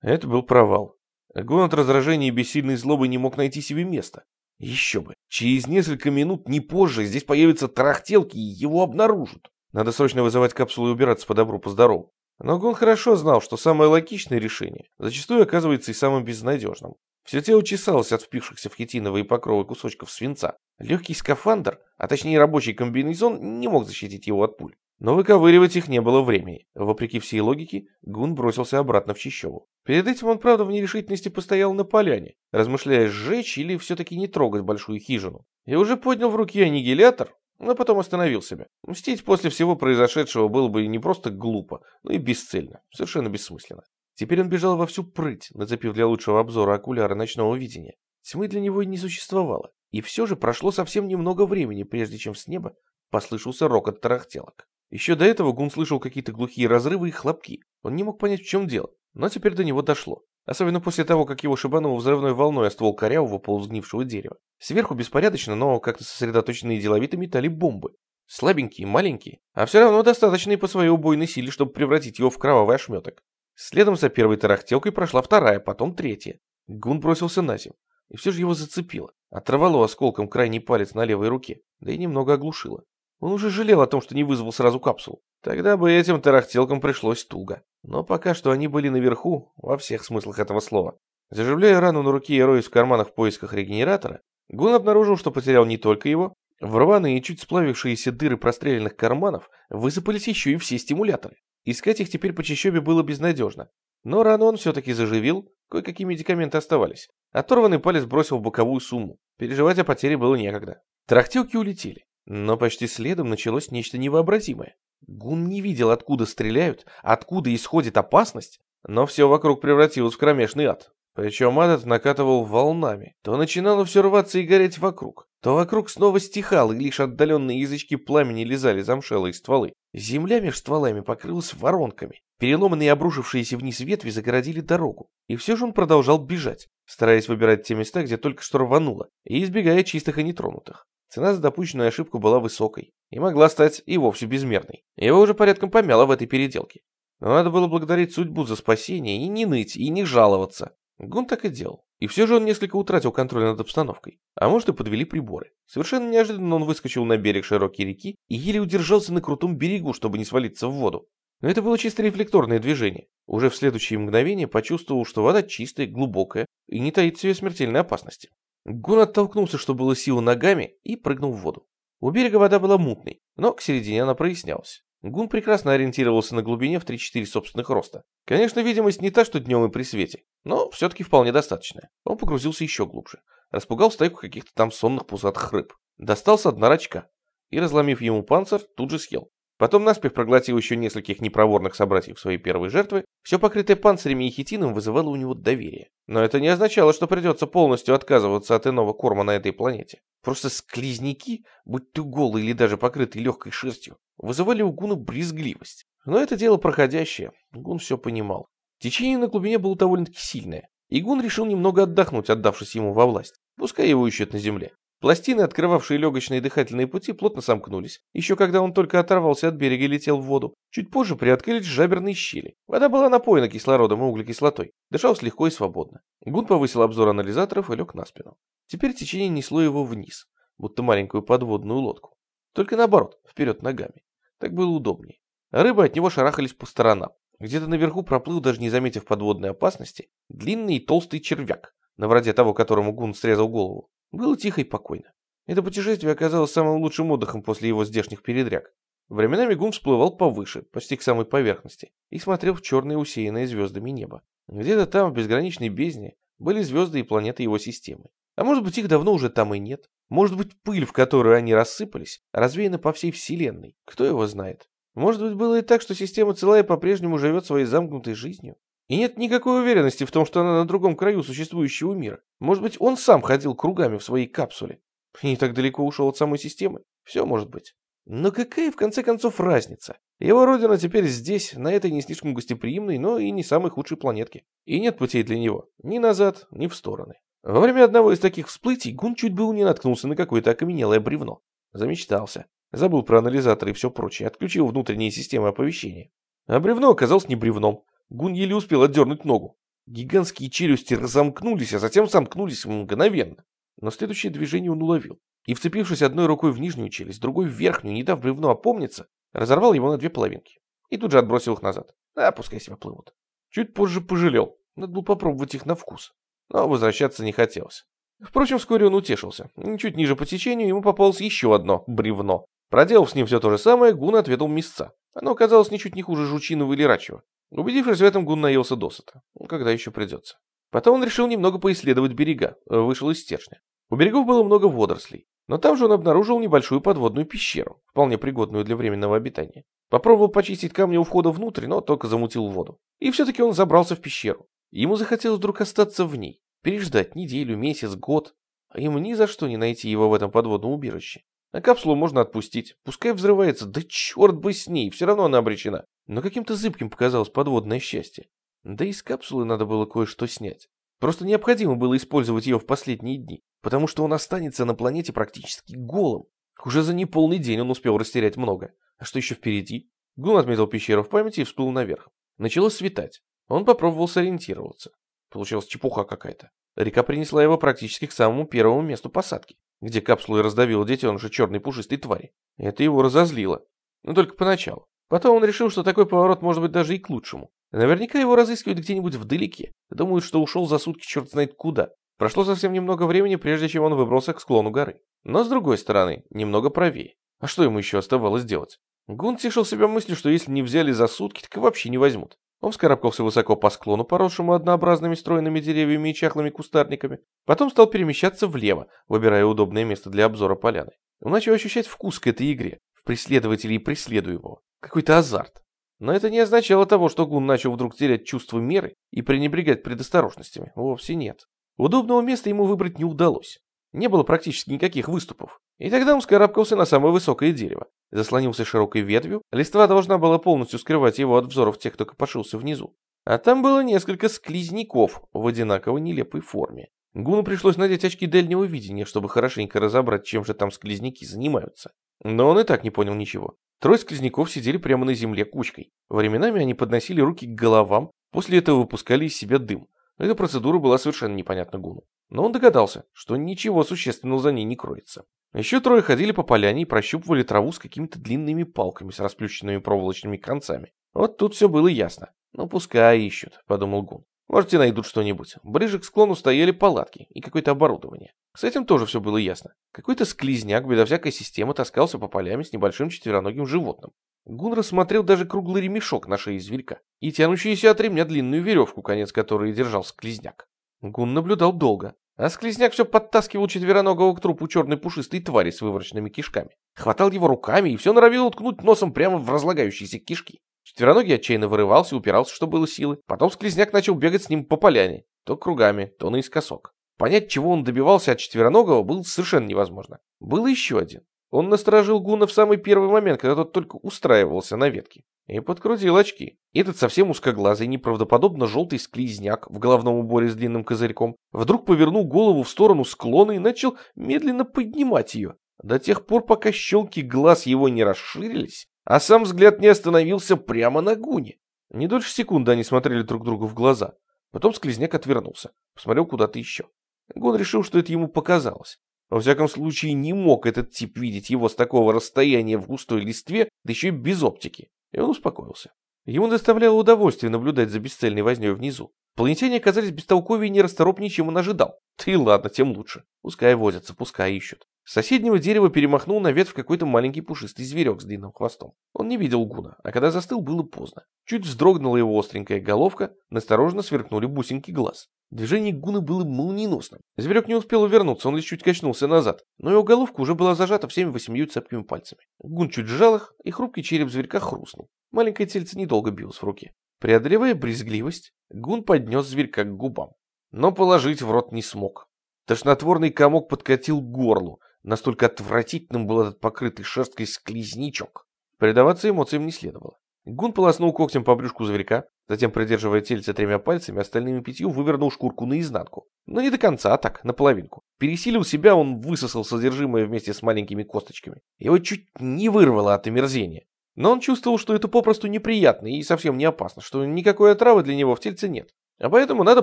Это был провал. Гон от раздражения и бессильной злобы не мог найти себе места. Еще бы. Через несколько минут, не позже, здесь появятся тарахтелки и его обнаружат. Надо срочно вызывать капсулу и убираться по добру, по здорову. Но Гон хорошо знал, что самое логичное решение зачастую оказывается и самым безнадежным. Все тело чесалось от впившихся в хитиновые покровы кусочков свинца. Легкий скафандр, а точнее рабочий комбинезон, не мог защитить его от пуль. Но выковыривать их не было времени. Вопреки всей логике, Гун бросился обратно в Чищеву. Перед этим он, правда, в нерешительности постоял на поляне, размышляя, сжечь или все-таки не трогать большую хижину. И уже поднял в руки аннигилятор, но потом остановил себя. Мстить после всего произошедшего было бы не просто глупо, но и бесцельно, совершенно бессмысленно. Теперь он бежал во всю прыть, нацепив для лучшего обзора окуляры ночного видения. Тьмы для него и не существовало. И все же прошло совсем немного времени, прежде чем с неба послышался рокот тарахтелок. Еще до этого Гун слышал какие-то глухие разрывы и хлопки. Он не мог понять, в чем дело, но теперь до него дошло. Особенно после того, как его шибануло взрывной волной о ствол корявого полузгнившего дерева. Сверху беспорядочно, но как-то сосредоточенные и деловито метали бомбы. Слабенькие, маленькие, а все равно достаточные по своей убойной силе, чтобы превратить его в кровавый ошметок. Следом за первой тарахтелкой прошла вторая, потом третья. Гун бросился на землю. И все же его зацепило. Оторвало осколком крайний палец на левой руке, да и немного оглушило. Он уже жалел о том, что не вызвал сразу капсулу. Тогда бы этим тарахтелкам пришлось туго. Но пока что они были наверху, во всех смыслах этого слова. Заживляя рану на руке и роясь в карманах в поисках регенератора, Гун обнаружил, что потерял не только его. В рваные и чуть сплавившиеся дыры простреленных карманов высыпались еще и все стимуляторы. Искать их теперь по чащобе было безнадежно. Но рану он все-таки заживил, кое-какие медикаменты оставались. Оторванный палец бросил в боковую сумму. Переживать о потере было некогда. Трахтелки улетели. Но почти следом началось нечто невообразимое. Гун не видел, откуда стреляют, откуда исходит опасность, но все вокруг превратилось в кромешный ад. Причем ад накатывал волнами. То начинало все рваться и гореть вокруг, то вокруг снова стихало, и лишь отдаленные язычки пламени лизали замшелые стволы. Земля меж стволами покрылась воронками. Переломанные и обрушившиеся вниз ветви загородили дорогу. И все же он продолжал бежать, стараясь выбирать те места, где только что рвануло, и избегая чистых и нетронутых. Цена за допущенную ошибку была высокой и могла стать и вовсе безмерной. Его уже порядком помяло в этой переделке. Но надо было благодарить судьбу за спасение и не ныть, и не жаловаться. Гун так и делал. И все же он несколько утратил контроль над обстановкой. А может и подвели приборы. Совершенно неожиданно он выскочил на берег широкой реки и еле удержался на крутом берегу, чтобы не свалиться в воду. Но это было чисто рефлекторное движение. Уже в следующее мгновение почувствовал, что вода чистая, глубокая и не таит в себе смертельной опасности. Гун оттолкнулся, что было силы ногами, и прыгнул в воду. У берега вода была мутной, но к середине она прояснялась. Гун прекрасно ориентировался на глубине в 3-4 собственных роста. Конечно, видимость не та, что днем и при свете, но все-таки вполне достаточная. Он погрузился еще глубже, распугал стайку каких-то там сонных пузатых рыб, достал с дна рачка и, разломив ему панцирь, тут же съел. Потом наспех проглотил еще нескольких непроворных собратьев своей первой жертвы, все покрытое панцирями и хитином вызывало у него доверие. Но это не означало, что придется полностью отказываться от иного корма на этой планете. Просто сквозняки, будь то голый или даже покрытый легкой шерстью, вызывали у Гуна брезгливость. Но это дело проходящее, Гун все понимал. Течение на глубине было довольно-таки сильное, и Гун решил немного отдохнуть, отдавшись ему во власть. Пускай его ищут на земле. Пластины, открывавшие легочные дыхательные пути, плотно сомкнулись. Еще когда он только оторвался от берега и летел в воду. Чуть позже приоткрылись жаберные щели. Вода была напоена кислородом и углекислотой. Дышалось легко и свободно. Гун повысил обзор анализаторов и лег на спину. Теперь течение несло его вниз, будто маленькую подводную лодку. Только наоборот, вперед ногами. Так было удобнее. рыбы от него шарахались по сторонам. Где-то наверху проплыл, даже не заметив подводной опасности, длинный и толстый червяк, на вроде того, которому Гун срезал голову. Было тихо и покойно. Это путешествие оказалось самым лучшим отдыхом после его здешних передряг. Временами Гун всплывал повыше, почти к самой поверхности, и смотрел в черное усеянное звездами небо. Где-то там, в безграничной бездне, были звезды и планеты его системы. А может быть, их давно уже там и нет. Может быть, пыль, в которую они рассыпались, развеяна по всей Вселенной. Кто его знает? Может быть, было и так, что система целая по-прежнему живет своей замкнутой жизнью? И нет никакой уверенности в том, что она на другом краю существующего мира. Может быть, он сам ходил кругами в своей капсуле. И не так далеко ушел от самой системы. Все может быть. Но какая, в конце концов, разница? Его родина теперь здесь, на этой не слишком гостеприимной, но и не самой худшей планетке. И нет путей для него. Ни назад, ни в стороны. Во время одного из таких всплытий Гун чуть было не наткнулся на какое-то окаменелое бревно. Замечтался. Забыл про анализаторы и все прочее. Отключил внутренние системы оповещения. А бревно оказалось не бревном. Гун еле успел отдернуть ногу. Гигантские челюсти разомкнулись, а затем сомкнулись мгновенно. Но следующее движение он уловил. И, вцепившись одной рукой в нижнюю челюсть, другой в верхнюю, не дав бревну опомниться, разорвал его на две половинки. И тут же отбросил их назад. А, пускай себя плывут. Чуть позже пожалел. Надо было попробовать их на вкус. Но возвращаться не хотелось. Впрочем, вскоре он утешился. Чуть ниже по течению ему попалось еще одно бревно. Проделав с ним все то же самое, Гун отведал мясца. Оно оказалось ничуть не хуже жучиного или рачьего. Убедившись в этом, Гун наелся досыта. Ну, когда еще придется. Потом он решил немного поисследовать берега. Вышел из стержня. У берегов было много водорослей. Но там же он обнаружил небольшую подводную пещеру, вполне пригодную для временного обитания. Попробовал почистить камни у входа внутрь, но только замутил воду. И все-таки он забрался в пещеру. Ему захотелось вдруг остаться в ней, переждать неделю, месяц, год. А ему ни за что не найти его в этом подводном убежище. А капсулу можно отпустить, пускай взрывается, да черт бы с ней, все равно она обречена. Но каким-то зыбким показалось подводное счастье. Да и с капсулы надо было кое-что снять. Просто необходимо было использовать ее в последние дни, потому что он останется на планете практически голым. Уже за неполный день он успел растерять много. А что еще впереди? Гун отметил пещеру в памяти и всплыл наверх. Начало светать. Он попробовал сориентироваться. Получилась чепуха какая-то. Река принесла его практически к самому первому месту посадки, где капсула и раздавила детеныша черной пушистой твари. Это его разозлило. Но только поначалу. Потом он решил, что такой поворот может быть даже и к лучшему. Наверняка его разыскивают где-нибудь вдалеке. Думают, что ушел за сутки черт знает куда. Прошло совсем немного времени, прежде чем он выбрался к склону горы. Но с другой стороны, немного правее. А что ему еще оставалось делать? Гун тешил себя мыслью, что если не взяли за сутки, так и вообще не возьмут. Он вскарабкался высоко по склону, поросшему однообразными стройными деревьями и чахлыми кустарниками. Потом стал перемещаться влево, выбирая удобное место для обзора поляны. Он начал ощущать вкус к этой игре, в преследователе и преследуемого. Какой-то азарт. Но это не означало того, что Гун начал вдруг терять чувство меры и пренебрегать предосторожностями. Вовсе нет. Удобного места ему выбрать не удалось. Не было практически никаких выступов. И тогда он скарабкался на самое высокое дерево. Заслонился широкой ветвью, листва должна была полностью скрывать его от взоров тех, кто копошился внизу. А там было несколько склизняков в одинаково нелепой форме. Гуну пришлось надеть очки дальнего видения, чтобы хорошенько разобрать, чем же там склизняки занимаются. Но он и так не понял ничего. Трое склизняков сидели прямо на земле кучкой. Временами они подносили руки к головам, после этого выпускали из себя дым. Эта процедура была совершенно непонятна Гуну. Но он догадался, что ничего существенного за ней не кроется. Еще трое ходили по поляне и прощупывали траву с какими-то длинными палками с расплющенными проволочными концами. Вот тут все было ясно. «Ну, пускай ищут», — подумал Гун. «Может, и найдут что-нибудь». Ближе к склону стояли палатки и какое-то оборудование. С этим тоже все было ясно. Какой-то склизняк, безо всякой системы, таскался по полями с небольшим четвероногим животным. Гун рассмотрел даже круглый ремешок на шее зверька и тянущуюся от ремня длинную веревку, конец которой держал склизняк. Гун наблюдал долго, а склизняк все подтаскивал четвероногого к трупу черной пушистой твари с вывороченными кишками. Хватал его руками и все норовил уткнуть носом прямо в разлагающиеся кишки. Четвероногий отчаянно вырывался и упирался, что было силы. Потом склизняк начал бегать с ним по поляне, то кругами, то наискосок. Понять, чего он добивался от четвероногого, было совершенно невозможно. Был еще один. Он насторожил Гуна в самый первый момент, когда тот только устраивался на ветке. И подкрутил очки. Этот совсем узкоглазый, неправдоподобно желтый склизняк в головном уборе с длинным козырьком вдруг повернул голову в сторону склона и начал медленно поднимать ее. До тех пор, пока щелки глаз его не расширились, а сам взгляд не остановился прямо на Гуне. Не дольше секунды они смотрели друг другу в глаза. Потом склизняк отвернулся, посмотрел куда-то еще. Гун решил, что это ему показалось. Во всяком случае, не мог этот тип видеть его с такого расстояния в густой листве, да еще и без оптики. И он успокоился. Ему доставляло удовольствие наблюдать за бесцельной вознёй внизу. Планетяне оказались бестолковее и нерасторопнее, чем он ожидал. Да ладно, тем лучше. Пускай возятся, пускай ищут. С соседнего дерева перемахнул на ветвь какой-то маленький пушистый зверек с длинным хвостом. Он не видел Гуна, а когда застыл, было поздно. Чуть вздрогнула его остренькая головка, настороженно сверкнули бусинки глаз. Движение Гуна было молниеносным. Зверек не успел увернуться, он лишь чуть качнулся назад, но его головка уже была зажата всеми восемью цепкими пальцами. Гун чуть сжал их, и хрупкий череп зверька хрустнул. Маленькое тельце недолго билось в руке. Преодолевая брезгливость, Гун поднес зверька к губам. Но положить в рот не смог. Тошнотворный комок подкатил к горлу. Настолько отвратительным был этот покрытый шерсткой склизничок. Предаваться эмоциям не следовало. Гун полоснул когтем по брюшку зверька, затем, придерживая тельце тремя пальцами, остальными пятью вывернул шкурку наизнанку. Но не до конца, а так, наполовинку. Пересилил себя, он высосал содержимое вместе с маленькими косточками. Его чуть не вырвало от омерзения. Но он чувствовал, что это попросту неприятно и совсем не опасно, что никакой отравы для него в тельце нет. А поэтому надо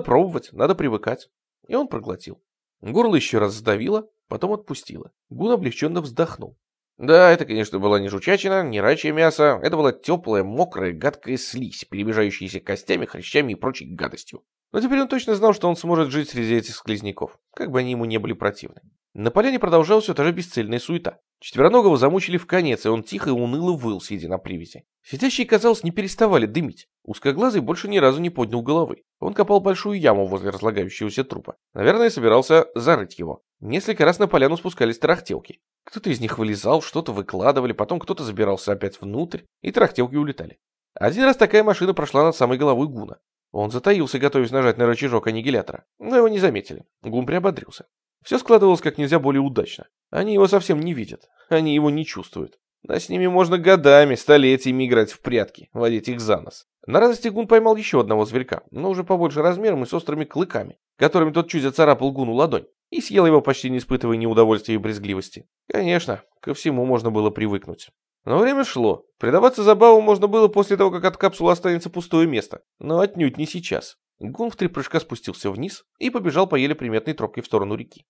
пробовать, надо привыкать. И он проглотил. Горло еще раз сдавило, потом отпустило. Гун облегченно вздохнул. Да, это, конечно, была не жучачина, не рачье мясо. Это была теплая, мокрая, гадкая слизь, перемежающаяся костями, хрящами и прочей гадостью. Но теперь он точно знал, что он сможет жить среди этих склизняков, как бы они ему не были противны. На поляне продолжалась все та же бесцельная суета. Четвероногого замучили в конец, и он тихо и уныло выл, сидя на привязи. Сидящие, казалось, не переставали дымить. Узкоглазый больше ни разу не поднял головы. Он копал большую яму возле разлагающегося трупа. Наверное, собирался зарыть его. Несколько раз на поляну спускались тарахтелки. Кто-то из них вылезал, что-то выкладывали, потом кто-то забирался опять внутрь, и тарахтелки улетали. Один раз такая машина прошла над самой головой Гуна. Он затаился, готовясь нажать на рычажок аннигилятора, но его не заметили. Гун приободрился. Все складывалось как нельзя более удачно. Они его совсем не видят, они его не чувствуют. Да с ними можно годами, столетиями играть в прятки, водить их за нос. На радости Гун поймал еще одного зверька, но уже побольше размером и с острыми клыками, которыми тот чуть зацарапал Гуну ладонь, и съел его, почти не испытывая ни удовольствия и брезгливости. Конечно, ко всему можно было привыкнуть. Но время шло. Предаваться забаву можно было после того, как от капсулы останется пустое место. Но отнюдь не сейчас. Гун в три прыжка спустился вниз и побежал по еле приметной тропке в сторону реки.